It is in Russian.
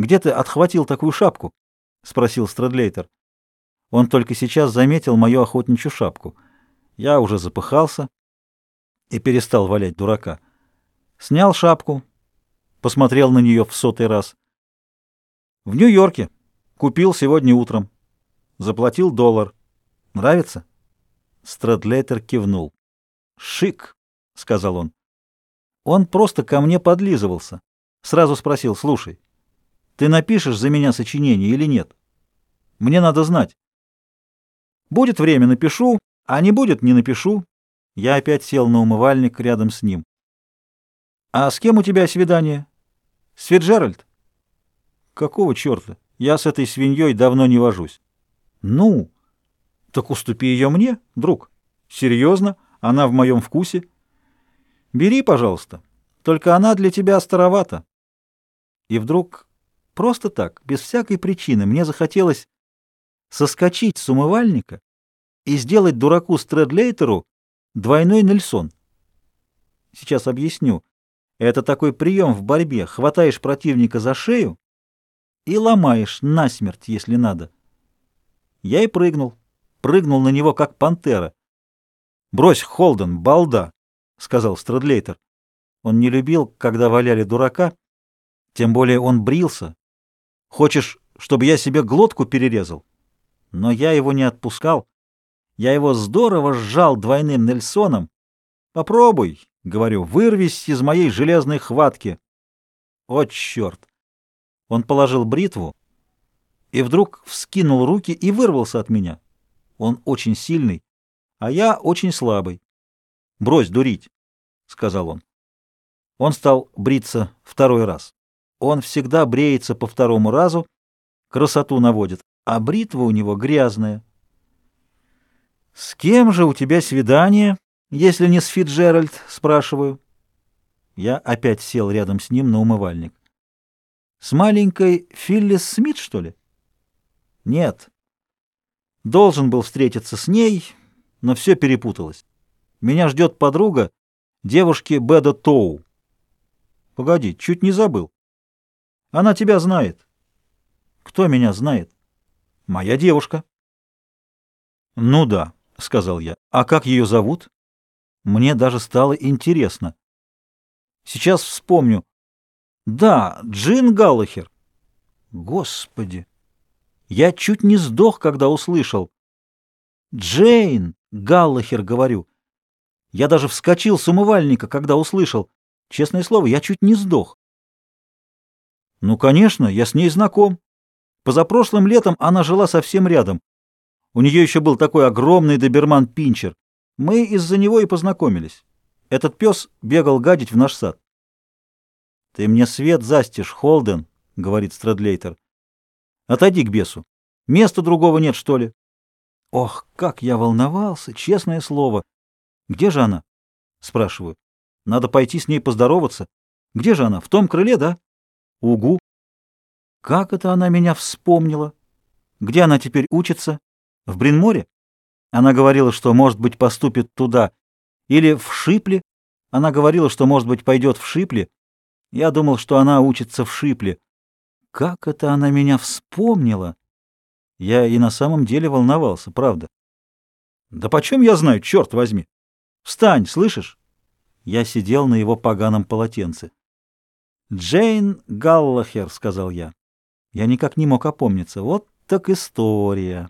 Где ты отхватил такую шапку? — спросил Стрэдлейтер. Он только сейчас заметил мою охотничью шапку. Я уже запыхался и перестал валять дурака. Снял шапку, посмотрел на нее в сотый раз. В Нью-Йорке. Купил сегодня утром. Заплатил доллар. Нравится? Стрэдлейтер кивнул. «Шик», — сказал он. Он просто ко мне подлизывался. Сразу спросил, слушай, ты напишешь за меня сочинение или нет? Мне надо знать. Будет время, напишу, а не будет, не напишу. Я опять сел на умывальник рядом с ним. А с кем у тебя свидание? С Фиджеральд? Какого черта? Я с этой свиньей давно не вожусь. Ну, так уступи ее мне, друг. Серьезно, она в моем вкусе. Бери, пожалуйста. Только она для тебя старовата. И вдруг, просто так, без всякой причины, мне захотелось соскочить с умывальника и сделать дураку Стрэдлейтеру двойной Нельсон. Сейчас объясню. Это такой прием в борьбе. Хватаешь противника за шею и ломаешь насмерть, если надо. Я и прыгнул. Прыгнул на него, как пантера. «Брось, Холден, балда!» — сказал Стрэдлейтер. Он не любил, когда валяли дурака, тем более он брился. «Хочешь, чтобы я себе глотку перерезал?» Но я его не отпускал. Я его здорово сжал двойным Нельсоном. «Попробуй», — говорю, — «вырвись из моей железной хватки». О, черт! Он положил бритву и вдруг вскинул руки и вырвался от меня. Он очень сильный, а я очень слабый. «Брось дурить», — сказал он. Он стал бриться второй раз. Он всегда бреется по второму разу, красоту наводит, а бритва у него грязная. «С кем же у тебя свидание, если не с Фитджеральд?» — спрашиваю. Я опять сел рядом с ним на умывальник. «С маленькой Филлис Смит, что ли?» «Нет. Должен был встретиться с ней, но все перепуталось. Меня ждет подруга девушки Беда Тоу. Погоди, чуть не забыл. Она тебя знает. Кто меня знает? Моя девушка. Ну да, сказал я. А как ее зовут? Мне даже стало интересно. Сейчас вспомню. Да, Джин Галлахер. Господи! Я чуть не сдох, когда услышал. Джейн! Галлахер, говорю. Я даже вскочил с умывальника, когда услышал. Честное слово, я чуть не сдох. Ну, конечно, я с ней знаком. Позапрошлым летом она жила совсем рядом. У нее еще был такой огромный доберман-пинчер. Мы из-за него и познакомились. Этот пес бегал гадить в наш сад. — Ты мне свет застишь, Холден, — говорит Страдлейтер. — Отойди к бесу. Места другого нет, что ли? Ох, как я волновался, честное слово. Где же она? Спрашиваю. Надо пойти с ней поздороваться. Где же она? В том крыле, да? Угу. Как это она меня вспомнила? Где она теперь учится? В Бринморе? Она говорила, что, может быть, поступит туда. Или в Шипле? Она говорила, что, может быть, пойдет в Шипле. Я думал, что она учится в Шипле. Как это она меня вспомнила? Я и на самом деле волновался, правда. Да почем я знаю, черт возьми? Встань, слышишь? Я сидел на его поганом полотенце. «Джейн Галлахер», — сказал я. Я никак не мог опомниться. Вот так история.